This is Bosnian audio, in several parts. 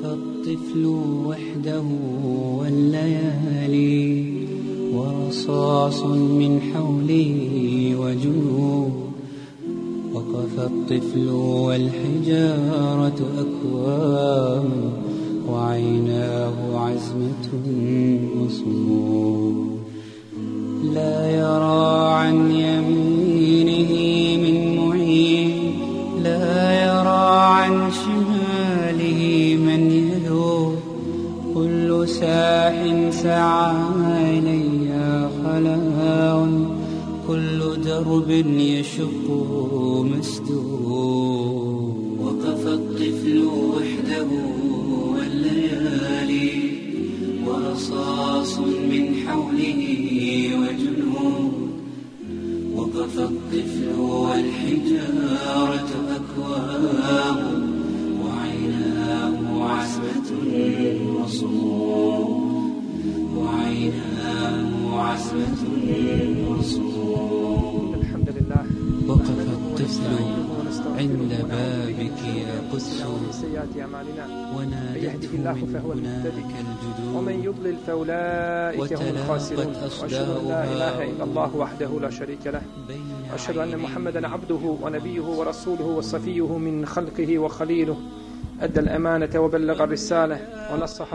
وقف الطفل وحده والليالي ورصاص من حوله وجنوب وقف الطفل والحجارة أكوام وعيناه عزمة مصموم لا يرى عن يمينه سعى إلي خلاء كل درب يشق مسدود. وقف الطفل وحده والليالي. ورصاص من حوله وجنود. وقف الطفل والحجارة أكواب. وعيناه عزمة وصمود. وعيناه عزمة وصمود الحمد لله وقف الطفل عند بابك يا قدس ونادته من هناك ومن الجدود. يضلل فأولئك هم الخاسرون. وأشهد أن لا إله إلا الله وحده لا شريك له. وأشهد أن محمدا عبده ونبيه ورسوله وصفيه من خلقه وخليله. أدى الأمانة وبلغ الرسالة ونصح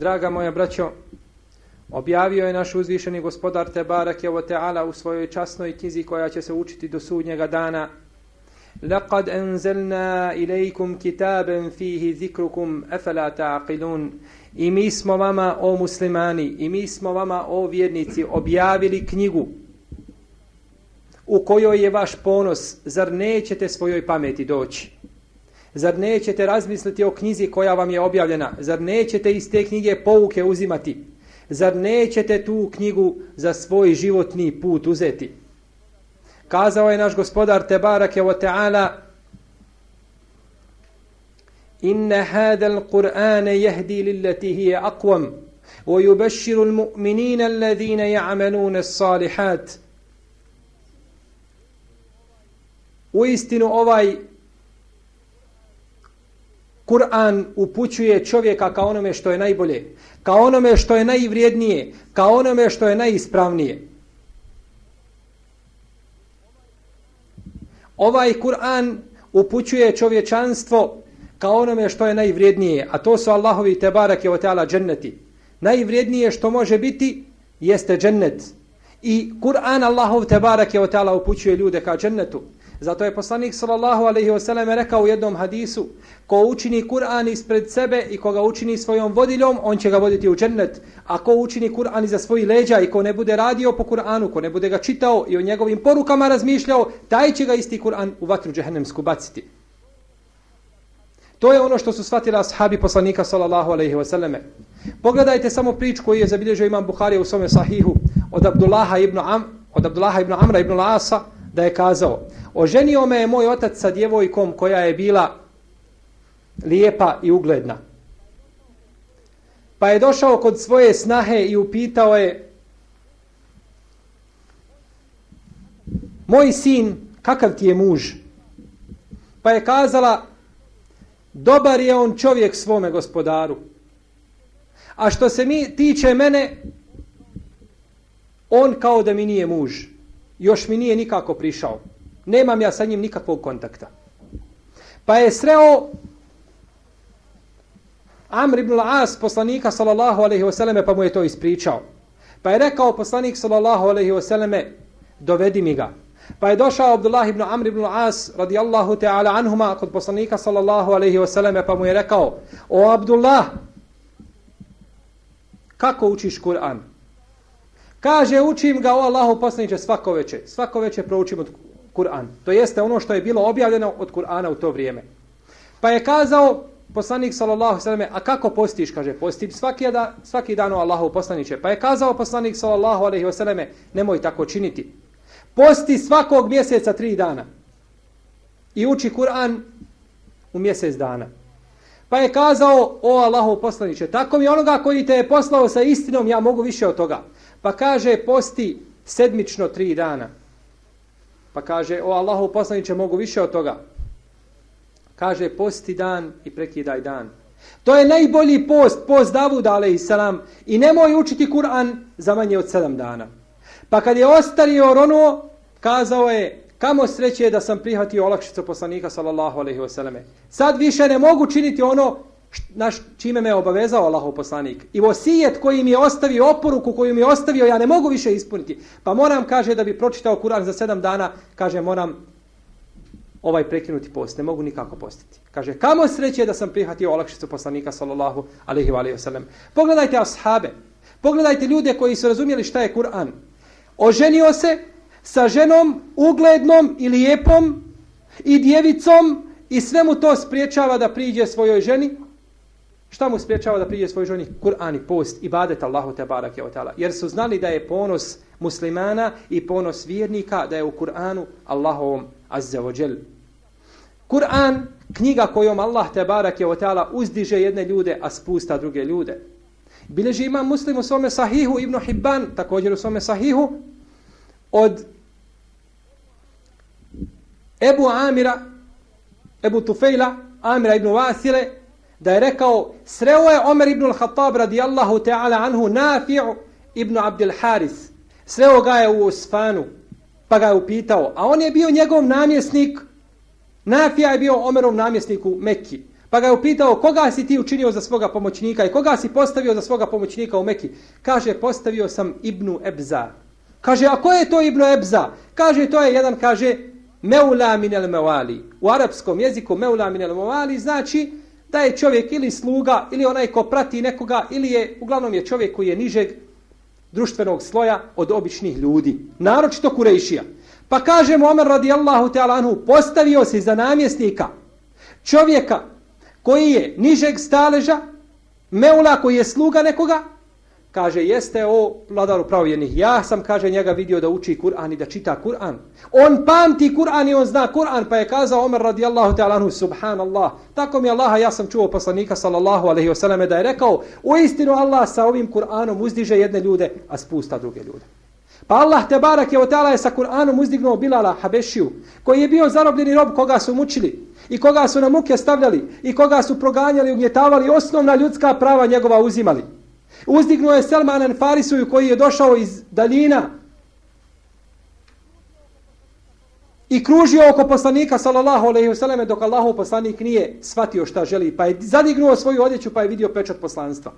Draga moja braćo, objavio je naš uzvišeni gospodar Tebarak je Teala u svojoj časnoj knjizi koja će se učiti do sudnjega dana. لقد أنزلنا إليكم كتابا فيه ذكركم أفلا تعقلون I mi smo vama, o muslimani, i mi smo vama, o vjernici, objavili knjigu u kojoj je vaš ponos, zar nećete svojoj pameti doći? Zar nećete razmisliti o knjizi koja vam je objavljena? Zar nećete iz te knjige pouke uzimati? Zar nećete tu knjigu za svoj životni put uzeti? Kazao je naš gospodar Tebarake wa ta'ala Inna hadal al-Qur'ana yahdi lillati hiya aqwam wa yubashshiru al-mu'minina alladhina ya'maluna as-salihat U istinu ovaj Kur'an upućuje čovjeka ka onome što je najbolje, ka onome što je najvrijednije, ka onome što je najispravnije. Ovaj Kur'an upućuje čovječanstvo ka onome što je najvrijednije, a to su Allahovi te barake o teala dženneti. Najvrijednije što može biti jeste džennet. I Kur'an Allahov te barake o teala upućuje ljude ka džennetu. Zato je poslanik sallallahu alejhi ve sellem rekao u jednom hadisu: Ko učini Kur'an ispred sebe i koga učini svojom vodiljom, on će ga voditi u džennet. A ko učini Kur'an iza svojih leđa i ko ne bude radio po Kur'anu, ko ne bude ga čitao i o njegovim porukama razmišljao, taj će ga isti Kur'an u vatru džehennemsku baciti. To je ono što su shvatili ashabi poslanika sallallahu alejhi ve selleme. Pogledajte samo priču koju je zabilježio imam Buhari u svome sahihu od Abdullaha ibn Am, od Abdullaha ibn Amra ibn Lasa da je kazao Oženio me je moj otac sa djevojkom koja je bila lijepa i ugledna. Pa je došao kod svoje snahe i upitao je Moj sin, kakav ti je muž? Pa je kazala Dobar je on čovjek svome gospodaru. A što se mi tiče mene, on kao da mi nije muž. Još mi nije nikako prišao. Nemam ja sa njim nikakvog kontakta. Pa je sreo Amr ibn al-As, poslanika sallallahu alaihi wasallame, pa mu je to ispričao. Pa je rekao poslanik sallallahu alaihi wasallame, dovedi mi ga. Pa je došao Abdullah ibn Amr ibn al-As radijallahu ta'ala anhuma kod poslanika sallallahu alaihi wasallame, pa mu je rekao, o Abdullah, kako učiš Kur'an? Kaže, učim ga o Allahu poslaniče svako veče. Svako veče proučim od Kur'an. To jeste ono što je bilo objavljeno od Kur'ana u to vrijeme. Pa je kazao poslanik sallallahu alejhi a kako postiš? Kaže, postim svaki, da, svaki dan o Allahu poslaniče. Pa je kazao poslanik sallallahu alejhi ve selleme, nemoj tako činiti. Posti svakog mjeseca tri dana. I uči Kur'an u mjesec dana. Pa je kazao, o Allahu poslaniče, tako mi onoga koji te je poslao sa istinom, ja mogu više od toga. Pa kaže, posti sedmično tri dana. Pa kaže, o Allahu poslaniće mogu više od toga. Kaže, posti dan i prekidaj dan. To je najbolji post, post Davuda, ale i nemoj učiti Kur'an za manje od sedam dana. Pa kad je ostario rono, kazao je, kamo sreće da sam prihvatio olakšicu poslanika, sallallahu alaihi wasallam. Sad više ne mogu činiti ono naš, čime me obavezao Allahov poslanik. I vosijet koji mi je ostavio, oporuku koju mi je ostavio, ja ne mogu više ispuniti. Pa moram, kaže, da bi pročitao Kur'an za sedam dana, kaže, moram ovaj prekinuti post, ne mogu nikako postiti. Kaže, kamo sreće da sam prihvatio olakšicu poslanika, sallallahu alaihi wa sallam. Pogledajte ashabe, pogledajte ljude koji su razumjeli šta je Kur'an. Oženio se sa ženom uglednom i lijepom i djevicom i sve mu to spriječava da priđe svojoj ženi, Šta mu spriječava da prije svoj ženi Kur'an i post i badet Allahu te barake od ta'ala? Jer su znali da je ponos muslimana i ponos vjernika da je u Kur'anu Allahovom azza wa. Kur'an, knjiga kojom Allah te barake od ta'ala uzdiže jedne ljude, a spusta druge ljude. Bileži ima muslim u svome sahihu, Ibn Hibban također u svome sahihu, od Ebu Amira, Ebu Tufejla, Amira ibn Vasile, da je rekao sreo je Omer ibn al-Khattab radijallahu ta'ala anhu Nafi'u ibn Abdul Haris. Sreo ga je u Osfanu pa ga je upitao, a on je bio njegov namjesnik, Nafija je bio Omerov namjesnik u Mekki. Pa ga je upitao, koga si ti učinio za svoga pomoćnika i koga si postavio za svoga pomoćnika u Mekki? Kaže, postavio sam Ibnu Ebza. Kaže, a ko je to Ibnu Ebza? Kaže, to je jedan, kaže, Meula minel mevali. U arapskom jeziku Meula minel mevali znači da je čovjek ili sluga, ili onaj ko prati nekoga, ili je, uglavnom je čovjek koji je nižeg društvenog sloja od običnih ljudi. Naročito Kurejšija. Pa kaže Omer radijallahu ta'ala anhu, postavio se za namjesnika čovjeka koji je nižeg staleža, meula koji je sluga nekoga, kaže, jeste o vladaru pravovjernih. Ja sam, kaže, njega vidio da uči Kur'an i da čita Kur'an. On pamti Kur'an i on zna Kur'an, pa je kazao Omer radijallahu ta'ala anhu, subhanallah. Tako mi Allaha, ja sam čuo poslanika sallallahu alaihi wasallam da je rekao, u istinu Allah sa ovim Kur'anom uzdiže jedne ljude, a spusta druge ljude. Pa Allah te barak je o ta'ala je sa Kur'anom uzdignuo Bilala Habešiju, koji je bio zarobljeni rob koga su mučili i koga su na muke stavljali i koga su proganjali, ugnjetavali, osnovna ljudska prava njegova uzimali. Uzdignuo je Selman Farisuju koji je došao iz daljina i kružio oko poslanika sallallahu alejhi ve selleme dok Allahov poslanik nije shvatio šta želi pa je zadignuo svoju odjeću pa je vidio pečat poslanstva.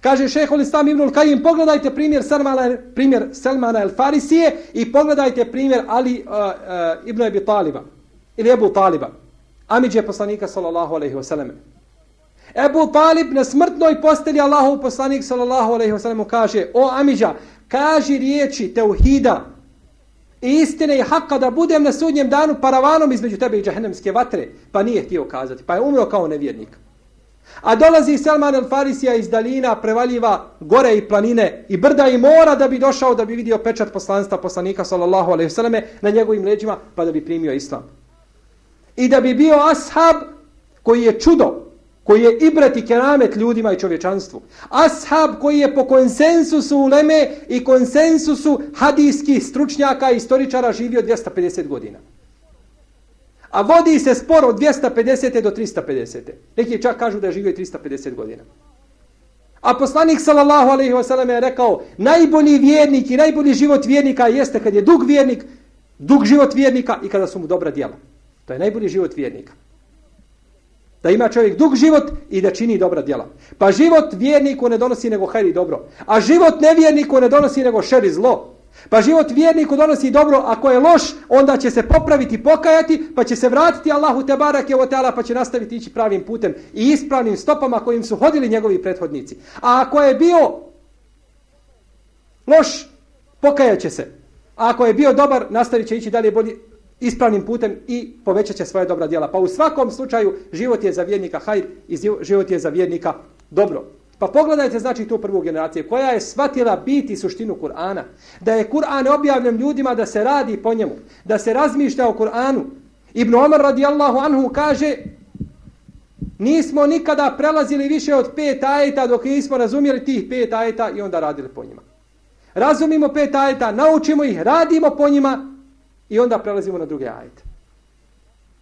Kaže šejh Islam ibn al-Qayyim pogledajte primjer Selmana primjer Selmana al-Farisije i pogledajte primjer Ali uh, uh, ibn Abi Taliba ili Abu Taliba. Amidže poslanika sallallahu alejhi ve selleme. Ebu Talib na smrtnoj postelji Allahov poslanik sallallahu alejhi ve sellem kaže: "O Amidža, kaži riječi tauhida i istine i hakka da budem na sudnjem danu paravanom između tebe i džahennemske vatre." Pa nije htio kazati, pa je umro kao nevjernik. A dolazi Salman al-Farisija iz dalina, prevaljiva gore i planine i brda i mora da bi došao da bi vidio pečat poslanstva poslanika sallallahu alejhi ve selleme na njegovim leđima pa da bi primio islam. I da bi bio ashab koji je čudo, koji je ibret i keramet ljudima i čovječanstvu. Ashab koji je po konsensusu uleme i konsensusu hadijskih stručnjaka i istoričara živio 250 godina. A vodi se spor od 250. do 350. Neki čak kažu da je živio 350 godina. A poslanik sallallahu alaihi ve sallam je rekao najbolji vjernik i najbolji život vjernika jeste kad je dug vjernik, dug život vjernika i kada su mu dobra djela. To je najbolji život vjernika. Da ima čovjek dug život i da čini dobra djela. Pa život vjerniku ne donosi nego hajri dobro. A život nevjerniku ne donosi nego šeri zlo. Pa život vjerniku donosi dobro, ako je loš, onda će se popraviti, pokajati, pa će se vratiti Allahu te barake o teala, pa će nastaviti ići pravim putem i ispravnim stopama kojim su hodili njegovi prethodnici. A ako je bio loš, pokajaće se. A ako je bio dobar, nastavit će ići dalje bolji ispravnim putem i povećat će svoje dobra djela. Pa u svakom slučaju život je za vjernika hajr i život je za vjernika dobro. Pa pogledajte znači tu prvu generaciju koja je shvatila biti suštinu Kur'ana. Da je Kur'an objavljen ljudima da se radi po njemu. Da se razmišlja o Kur'anu. Ibn Omar radijallahu anhu kaže nismo nikada prelazili više od pet ajeta dok nismo razumjeli tih pet ajeta i onda radili po njima. Razumimo pet ajeta, naučimo ih, radimo po njima i onda prelazimo na druge ajete.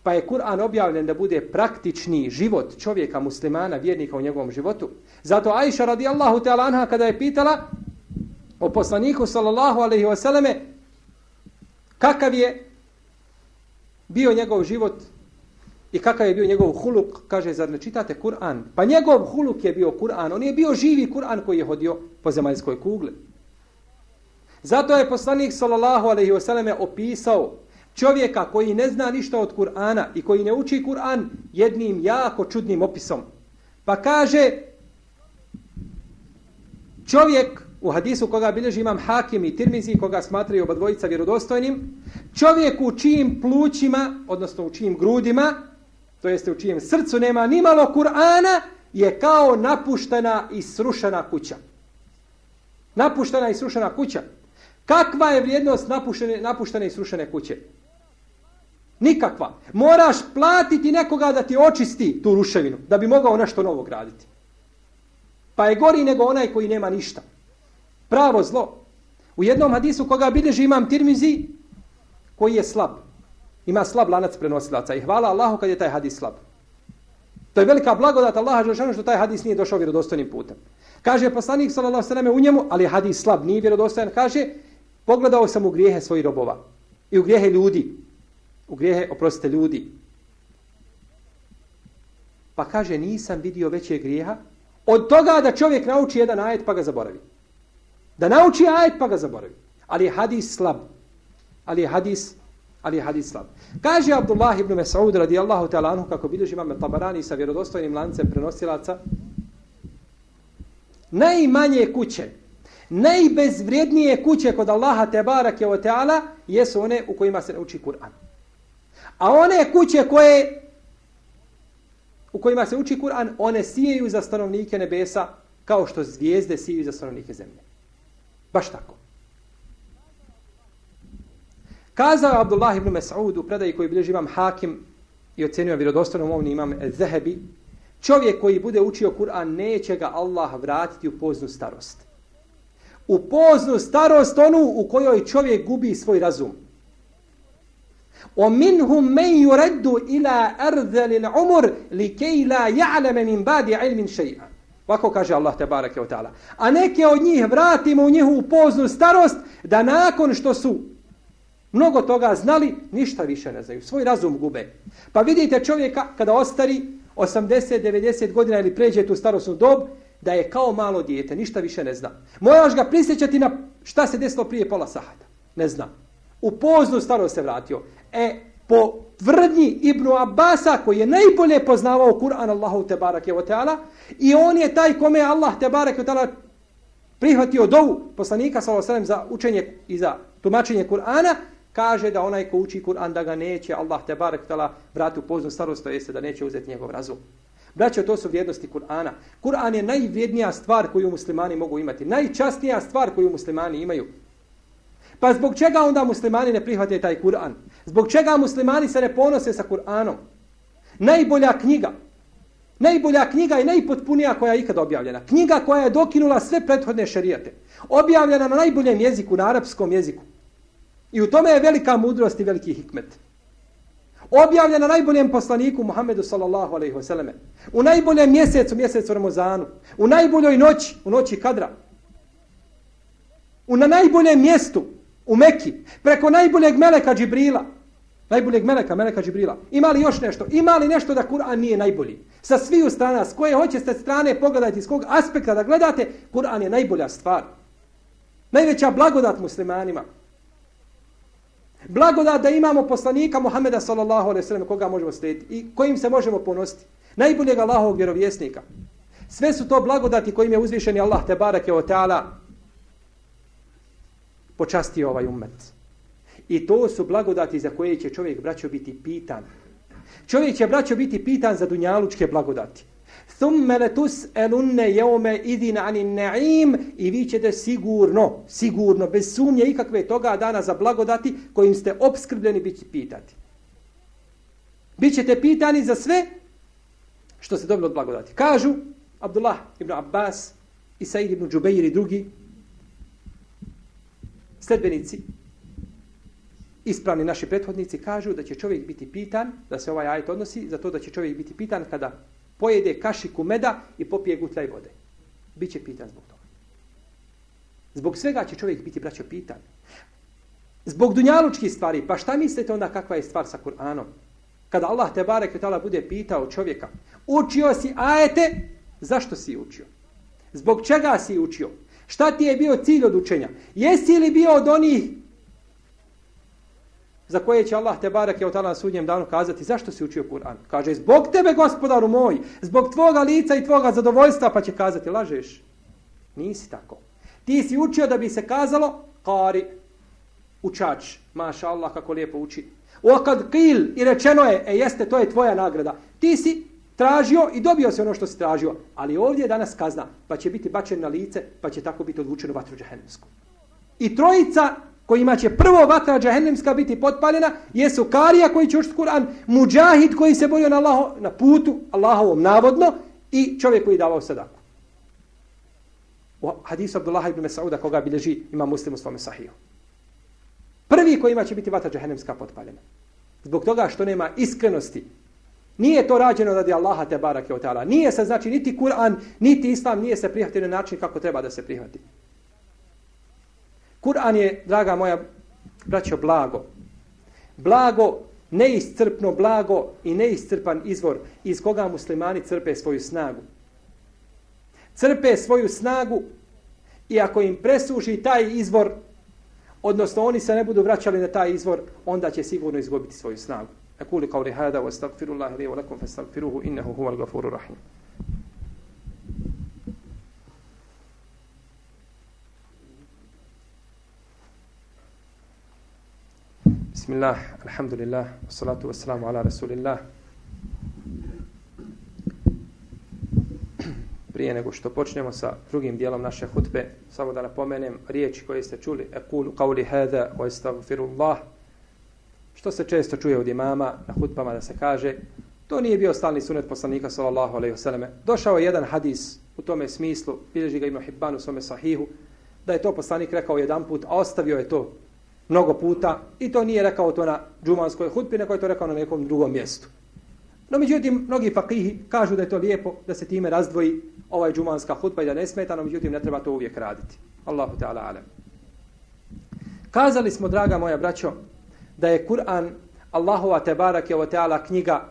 Pa je Kur'an objavljen da bude praktični život čovjeka, muslimana, vjernika u njegovom životu. Zato Aisha radijallahu ta'ala anha kada je pitala o poslaniku sallallahu alaihi wasallame kakav je bio njegov život i kakav je bio njegov huluk, kaže, zar ne čitate Kur'an? Pa njegov huluk je bio Kur'an, on je bio živi Kur'an koji je hodio po zemaljskoj kugli. Zato je poslanik sallallahu alejhi ve selleme opisao čovjeka koji ne zna ništa od Kur'ana i koji ne uči Kur'an jednim jako čudnim opisom. Pa kaže čovjek u hadisu koga bilježi imam Hakim i Tirmizi koga smatraju oba dvojica vjerodostojnim, čovjek u čijim plućima, odnosno u čijim grudima, to jeste u čijem srcu nema ni malo Kur'ana, je kao napuštena i srušena kuća. Napuštena i srušena kuća. Kakva je vrijednost napuštene, napuštene i srušene kuće? Nikakva. Moraš platiti nekoga da ti očisti tu ruševinu, da bi mogao nešto novo graditi. Pa je gori nego onaj koji nema ništa. Pravo zlo. U jednom hadisu koga bilježi imam tirmizi, koji je slab. Ima slab lanac prenosilaca. I hvala Allahu kad je taj hadis slab. To je velika blagodat Allaha Žešanu što taj hadis nije došao vjerodostojnim putem. Kaže poslanik sallallahu sallam u njemu, ali hadis slab, nije vjerodostojan. Kaže, pogledao sam u grijehe svojih robova i u grijehe ljudi u grijehe, oprostite ljudi. Pa kaže, nisam vidio veće grijeha od toga da čovjek nauči jedan ajet pa ga zaboravi. Da nauči ajet pa ga zaboravi. Ali je hadis slab. Ali je hadis, ali je hadis slab. Kaže Abdullah ibn Mas'ud radijallahu ta'ala anhu, kako bilježi imame Tabarani sa vjerodostojnim lancem prenosilaca, najmanje kuće, najbezvrijednije kuće kod Allaha te barake o teala jesu one u kojima se uči Kur'an. A one kuće koje u kojima se uči Kur'an, one sijeju za stanovnike nebesa kao što zvijezde sijeju za stanovnike zemlje. Baš tako. Kazao je Abdullah ibn Mas'ud u predaji koji bilježi imam Hakim i ocenio vjerodostojnom ovni imam Zehebi, čovjek koji bude učio Kur'an neće ga Allah vratiti u poznu starost U poznu starost onu u kojoj čovjek gubi svoj razum. ومنهم من يرد إلى أرذل العمر لكي لا يعلم من بعد علم شيئا Ovako kaže Allah te barake od ta'ala. A neke od njih vratimo u njihovu poznu starost da nakon što su mnogo toga znali, ništa više ne znaju. Svoj razum gube. Pa vidite čovjeka kada ostari 80-90 godina ili pređe tu starostnu dob, da je kao malo dijete, ništa više ne zna. Moraš ga prisjećati na šta se desilo prije pola sahata. Ne zna. U poznu starost se vratio. E, po tvrdnji Ibnu Abasa, koji je najbolje poznavao Kur'an Allahu te barake o ta'ala, i on je taj kome Allah te barake o ta'ala prihvatio dovu poslanika sallallahu za učenje i za tumačenje Kur'ana, kaže da onaj ko uči Kur'an da ga neće Allah te barek tala ta'ala vrati u poznu starost, to jeste da neće uzeti njegov razum. Braćo, to su vrijednosti Kur'ana. Kur'an je najvrijednija stvar koju muslimani mogu imati. Najčastnija stvar koju muslimani imaju. Pa zbog čega onda muslimani ne prihvate taj Kur'an? Zbog čega muslimani se ne ponose sa Kur'anom? Najbolja knjiga. Najbolja knjiga i najpotpunija koja je ikada objavljena. Knjiga koja je dokinula sve prethodne šarijate. Objavljena na najboljem jeziku, na arapskom jeziku. I u tome je velika mudrost i veliki hikmet. Objavljena najboljem poslaniku Muhammedu sallallahu alaihi wasallam. U najboljem mjesecu, mjesecu Ramazanu. U najboljoj noći, u noći kadra. U na najboljem mjestu, u Mekki, preko najboljeg meleka Džibrila, najboljeg meleka, meleka Džibrila. Ima li još nešto? Ima li nešto da Kur'an nije najbolji? Sa sviju strana, s koje hoćete strane pogledajte, s kog aspekta da gledate, Kur'an je najbolja stvar. Najveća blagodat muslimanima. Blagodat da imamo poslanika Muhameda sallallahu alaihi sallam koga možemo slijediti i kojim se možemo ponositi. Najboljeg Allahovog vjerovjesnika. Sve su to blagodati kojim je uzvišeni Allah te barake o teala počastio ovaj ummet. I to su blagodati za koje će čovjek, braćo, biti pitan. Čovjek će, braćo, biti pitan za dunjalučke blagodati. Thumme لَتُسْأَلُنَّ elunne jeume idin ani na'im i vi ćete sigurno, sigurno, bez sumnje ikakve toga dana za blagodati kojim ste obskrbljeni biti pitati. Bićete pitani za sve što ste dobili od blagodati. Kažu Abdullah ibn Abbas i Said ibn Džubeir i drugi sledbenici ispravni naši prethodnici kažu da će čovjek biti pitan, da se ovaj ajet odnosi, za to da će čovjek biti pitan kada pojede kašiku meda i popije gutlaj vode. Biće pitan zbog toga. Zbog svega će čovjek biti, braćo, pitan. Zbog dunjalučkih stvari, pa šta mislite onda kakva je stvar sa Kur'anom? Kada Allah te barek i bude pitao čovjeka, učio si ajete, zašto si učio? Zbog čega si učio? Šta ti je bio cilj od učenja? Jesi li bio od onih za koje će Allah te barek je od na sudnjem danu kazati zašto si učio Kur'an? Kaže, zbog tebe gospodaru moj, zbog tvoga lica i tvoga zadovoljstva, pa će kazati, lažeš. Nisi tako. Ti si učio da bi se kazalo, kari, učač, maša Allah kako lijepo uči. O kad kil i rečeno je, e jeste, to je tvoja nagrada. Ti si tražio i dobio se ono što si tražio. Ali ovdje je danas kazna, pa će biti bačen na lice, pa će tako biti odvučen u vatru džahennemsku. I trojica kojima će prvo vatra džahennemska biti potpaljena, jesu Karija koji će učiti Kur'an, muđahid koji se borio na, Allaho, na putu, Allahovom navodno, i čovjek koji davao sadaku. U hadisu Abdullah ibn Mas'uda koga bilježi ima muslim u svome sahiju. Prvi kojima će biti vatra džahennemska potpaljena. Zbog toga što nema iskrenosti. Nije to rađeno radi Allaha te barake o ta'ala. Nije se znači niti Kur'an, niti Islam nije se prihvatio na način kako treba da se prihvati. Kur'an je, draga moja braćo, blago. Blago, neiscrpno blago i neiscrpan izvor iz koga muslimani crpe svoju snagu. Crpe svoju snagu i ako im presuši taj izvor, odnosno oni se ne budu vraćali na taj izvor, onda će sigurno izgubiti svoju snagu. Ekuli kao li hada, wa stagfirullahi li wa lakum, fa stagfiruhu, innehu Bismillah, alhamdulillah, salatu wassalamu ala rasulillah. Prije nego što počnemo sa drugim dijelom naše hutbe, samo da napomenem riječi koje ste čuli, ekulu qavli hada wa istagfirullah, što se često čuje od imama na hutbama da se kaže, to nije bio stalni sunet poslanika sallallahu alaihi wasallam. Došao je jedan hadis u tome smislu, bilježi ga Ibn Hibban u svome sahihu, da je to poslanik rekao jedan put, a ostavio je to mnogo puta i to nije rekao to na džumanskoj hutbi, nego je to rekao na nekom drugom mjestu. No međutim, mnogi fakihi kažu da je to lijepo da se time razdvoji ovaj džumanska hutba i da ne smeta, no međutim ne treba to uvijek raditi. Allahu Teala alem. Kazali smo, draga moja braćo, da je Kur'an Allahova Tebarak je ovo Teala knjiga,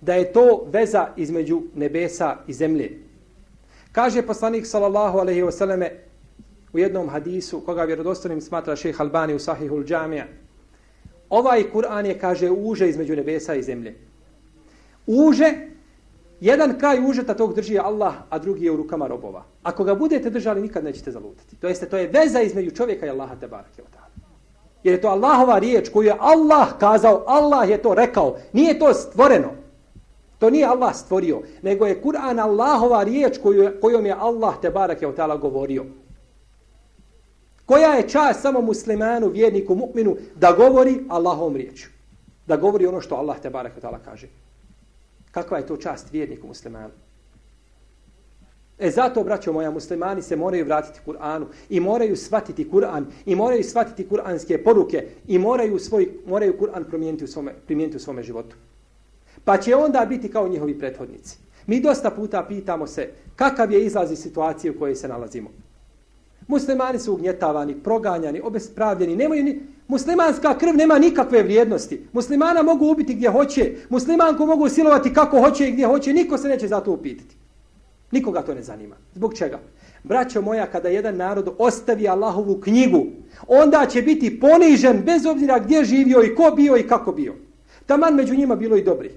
da je to veza između nebesa i zemlje. Kaže poslanik sallallahu alaihi wasallame, u jednom hadisu koga vjerodostojnim smatra šejh Albani u Sahihul Džamija. Ovaj Kur'an je, kaže, uže između nebesa i zemlje. Uže, jedan kraj užeta tog drži Allah, a drugi je u rukama robova. Ako ga budete držali, nikad nećete zalutati. To jeste, to je veza između čovjeka i Allaha te barake Jer je to Allahova riječ koju je Allah kazao, Allah je to rekao. Nije to stvoreno. To nije Allah stvorio, nego je Kur'an Allahova riječ koju, kojom je Allah te barake govorio. Koja je čast samo muslimanu, vjerniku, mu'minu da govori Allahom riječu. Da govori ono što Allah te barek ta'ala kaže. Kakva je to čast vjerniku muslimanu? E zato, braćo moja, muslimani se moraju vratiti Kur'anu i moraju shvatiti Kur'an i moraju shvatiti kur'anske poruke i moraju svoj moraju Kur'an promijeniti u svome, primijeniti u svome životu. Pa će onda biti kao njihovi prethodnici. Mi dosta puta pitamo se kakav je izlaz iz situacije u kojoj se nalazimo. Muslimani su ugnjetavani, proganjani, obespravljeni, nemaju ni... Muslimanska krv nema nikakve vrijednosti. Muslimana mogu ubiti gdje hoće. Muslimanku mogu silovati kako hoće i gdje hoće. Niko se neće za to upitati. Nikoga to ne zanima. Zbog čega? Braćo moja, kada jedan narod ostavi Allahovu knjigu, onda će biti ponižen bez obzira gdje živio i ko bio i kako bio. Taman među njima bilo i dobri.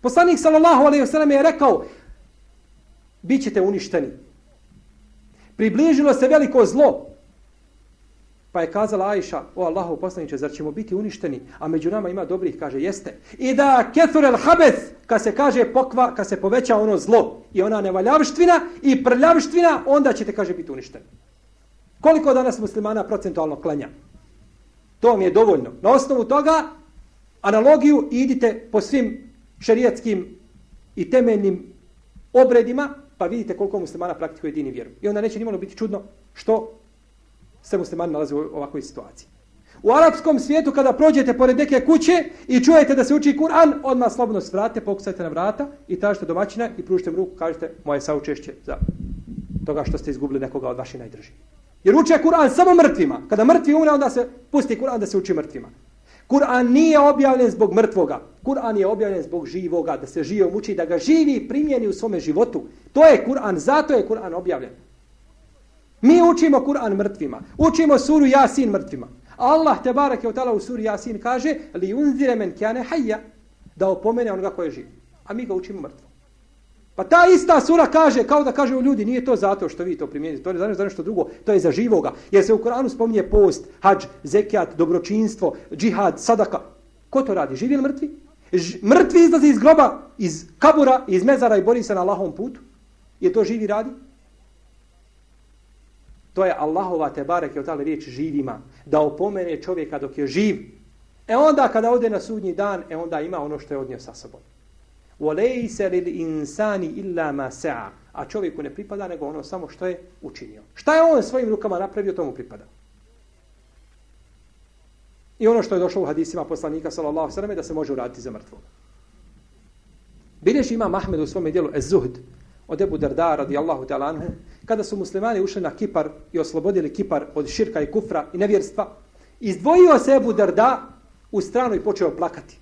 Poslanik sallallahu alejhi ve sellem je rekao: Bićete uništeni. Približilo se veliko zlo. Pa je kazala Ajša, o Allahu poslaniče, zar ćemo biti uništeni? A među nama ima dobrih, kaže, jeste. I da kethur el habes, kad se kaže pokva, kad se poveća ono zlo i ona nevaljavštvina i prljavštvina, onda ćete, kaže, biti uništeni. Koliko danas muslimana procentualno klanja? To vam je dovoljno. Na osnovu toga, analogiju idite po svim šerijatskim i temeljnim obredima, pa vidite koliko muslimana praktikuje dini vjeru. I onda neće nimalo biti čudno što se muslimani nalaze u ovakvoj situaciji. U arapskom svijetu kada prođete pored neke kuće i čujete da se uči Kur'an, odmah slobodno svrate, pokusajte na vrata i tražite domaćina i pružite mu ruku, kažete moje saučešće za toga što ste izgubili nekoga od vaših najdržih. Jer uče Kur'an samo mrtvima. Kada mrtvi umre, onda se pusti Kur'an da se uči mrtvima. Kur'an nije objavljen zbog mrtvoga. Kur'an je objavljen zbog živoga, da se živo uči, da ga živi i primjeni u svome životu. To je Kur'an, zato je Kur'an objavljen. Mi učimo Kur'an mrtvima. Učimo suru Jasin mrtvima. Allah te barake od tala u suri Jasin kaže li unzire men kjane hajja da opomene onoga koje živi. A mi ga učimo mrtvo. Pa ta ista sura kaže, kao da kaže u ljudi, nije to zato što vi to primijenite, to je za nešto drugo, to je za živoga. Jer se u Koranu spominje post, hađ, zekijat, dobročinstvo, džihad, sadaka. Ko to radi? Živi ili mrtvi? Ž mrtvi izlazi iz groba, iz kabura, iz mezara i bori se na Allahom putu. Je to živi radi? To je Allahova te barek je od tale riječ živima. Da opomene čovjeka dok je živ. E onda kada ode na sudnji dan, e onda ima ono što je odnio sa sobom. وَلَيْسَ لِلْإِنسَانِ إِلَّا مَا سَعَ A čovjeku ne pripada nego ono samo što je učinio. Šta je on svojim rukama napravio, tomu pripada. I ono što je došlo u hadisima poslanika sallallahu sallam da se može uraditi za mrtvog. Bilješ ima Mahmed u svom dijelu Ez-Zuhd od Ebu Darda radijallahu ta'ala anhu kada su muslimani ušli na Kipar i oslobodili Kipar od širka i kufra i nevjerstva izdvojio se Ebu Darda u stranu i počeo plakati.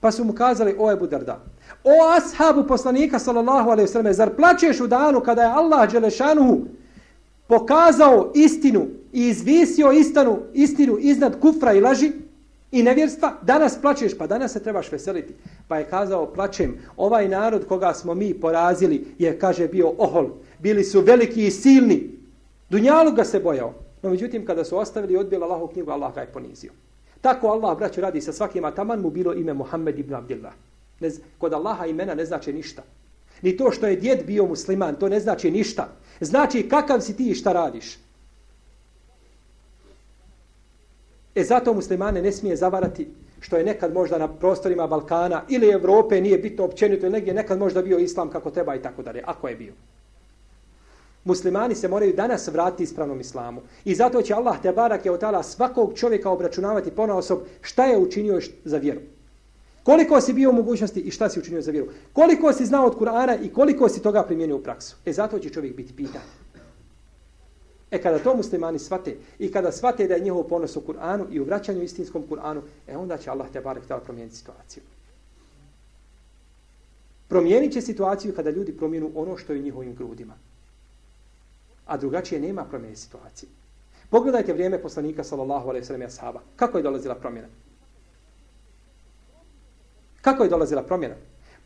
Pa su mu kazali o Ebu Darda O ashabu poslanika sallallahu alejhi ve zar plačeš u danu kada je Allah Đelešanuhu pokazao istinu i izvisio istanu, istinu iznad kufra i laži i nevjerstva, danas plačeš, pa danas se trebaš veseliti. Pa je kazao, plačem, ovaj narod koga smo mi porazili je, kaže, bio ohol. Bili su veliki i silni. Dunjalu ga se bojao. No, međutim, kada su ostavili i odbili Allahu knjigu, Allah ga je ponizio. Tako Allah, braću, radi sa svakim, a taman mu bilo ime Muhammed ibn Abdillah. Ne, kod Allaha imena ne znači ništa. Ni to što je djed bio musliman, to ne znači ništa. Znači kakav si ti i šta radiš. E zato muslimane ne smije zavarati što je nekad možda na prostorima Balkana ili Evrope, nije bitno općenito, ili negdje nekad možda bio islam kako treba i tako dalje, ako je bio. Muslimani se moraju danas vratiti ispravnom islamu. I zato će Allah te barak je otala svakog čovjeka obračunavati ponaosob šta je učinio za vjeru. Koliko si bio u mogućnosti i šta si učinio za vjeru? Koliko si znao od Kur'ana i koliko si toga primijenio u praksu? E zato će čovjek biti pitan. E kada to muslimani svate i kada svate da je njihov ponos u Kur'anu i u vraćanju istinskom Kur'anu, e onda će Allah te barek tala promijeniti situaciju. Promijenit će situaciju kada ljudi promijenu ono što je u njihovim grudima. A drugačije nema promijene situacije. Pogledajte vrijeme poslanika sallallahu alaihi sallam i ashaba. Kako je dolazila promjena? Kako je dolazila promjena?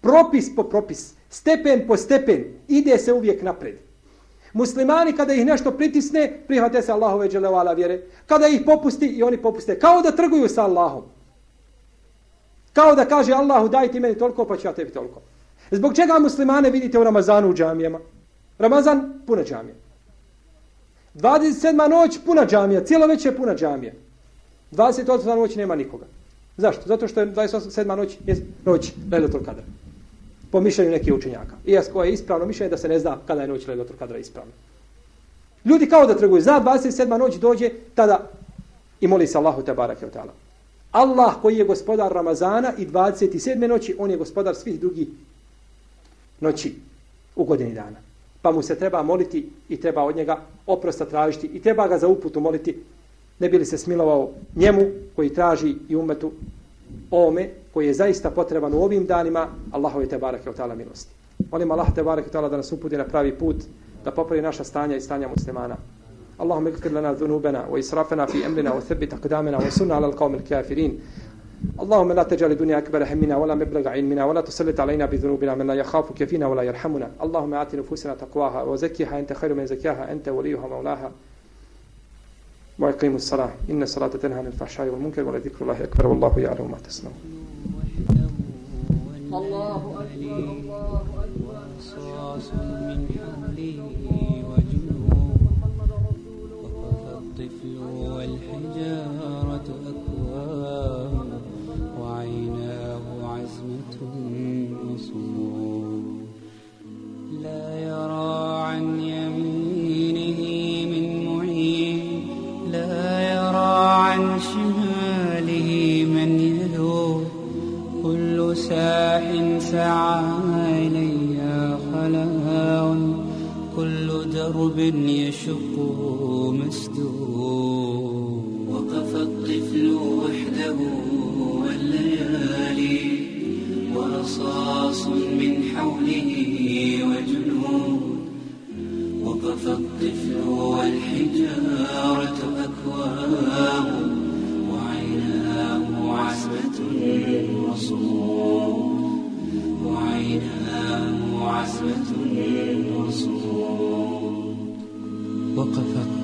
Propis po propis, stepen po stepen, ide se uvijek napred. Muslimani kada ih nešto pritisne, prihvate se Allahove dželevala vjere. Kada ih popusti i oni popuste. Kao da trguju sa Allahom. Kao da kaže Allahu daj ti meni toliko pa ću ja tebi toliko. Zbog čega muslimane vidite u Ramazanu u džamijama? Ramazan puna džamija. 27. noć puna džamija, cijelo već je puna džamija. 28. noć nema nikoga. Zašto? Zato što je 27. noć je noć Lejletul Kadra. Po mišljenju nekih učenjaka. Iako je ispravno mišljenje da se ne zna kada je noć Lejletul Kadra ispravno. Ljudi kao da trguju. Za 27. noć dođe tada i moli se Allahu te barake od Allah koji je gospodar Ramazana i 27. noći, on je gospodar svih drugih noći u godini dana. Pa mu se treba moliti i treba od njega oprosta tražiti i treba ga za uputu moliti ne bi li se smilovao njemu koji traži i umetu ome koji je zaista potreban u ovim danima Allahove te barake od ta'ala milosti. Molim Allah te barake ta'ala da nas uputi na pravi put, da popravi naša stanja i stanja muslimana. اللهم اغفر لنا ذنوبنا وإسرافنا في أمرنا وثبت أقدامنا وانصرنا على القوم الكافرين اللهم لا تجعل الدنيا أكبر همنا ولا مبلغ علمنا ولا تسلط علينا بذنوبنا من لا يخافك فينا ولا يرحمنا اللهم آت نفوسنا تقواها وزكيها أنت خير من زكاها أنت وليها مولاها وأقيموا الصلاة. إن الصلاة تنهى عن الفحشاء والمنكر ولذكر الله أكبر والله يعلم ما تصنعون. الله أكبر الله أكبر.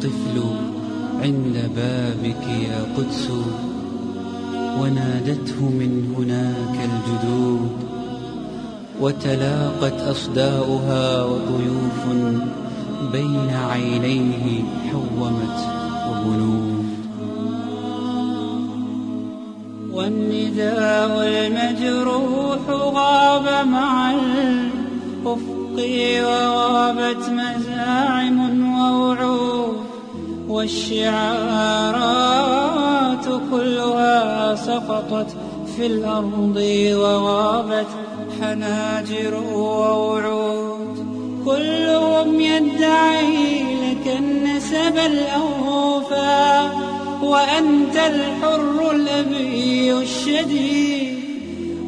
الطفل عند بابك يا قدس ونادته من هناك الجدود وتلاقت أصداؤها وضيوف بين عينيه حومت وبنود والنداء المجروح غاب مع الأفق وغابت والشعارات كلها سقطت في الأرض وغابت حناجر ووعود. كلهم يدعي لك النسب الأوفى وأنت الحر الأبي الشديد.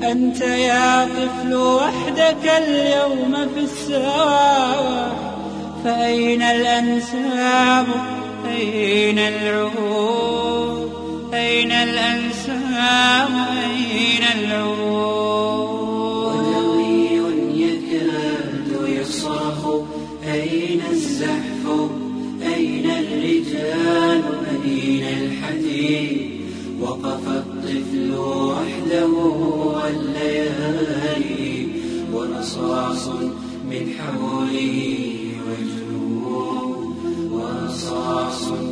أنت يا طفل وحدك اليوم في الساح فأين الأنساب؟ أين العهود أين الأنساب؟ أين العهود ودوي يكاد يصرخ أين الزحف؟ أين الرجال؟ أين الحديد؟ وقف الطفل وحده والليالي ورصاص من حوله awesome.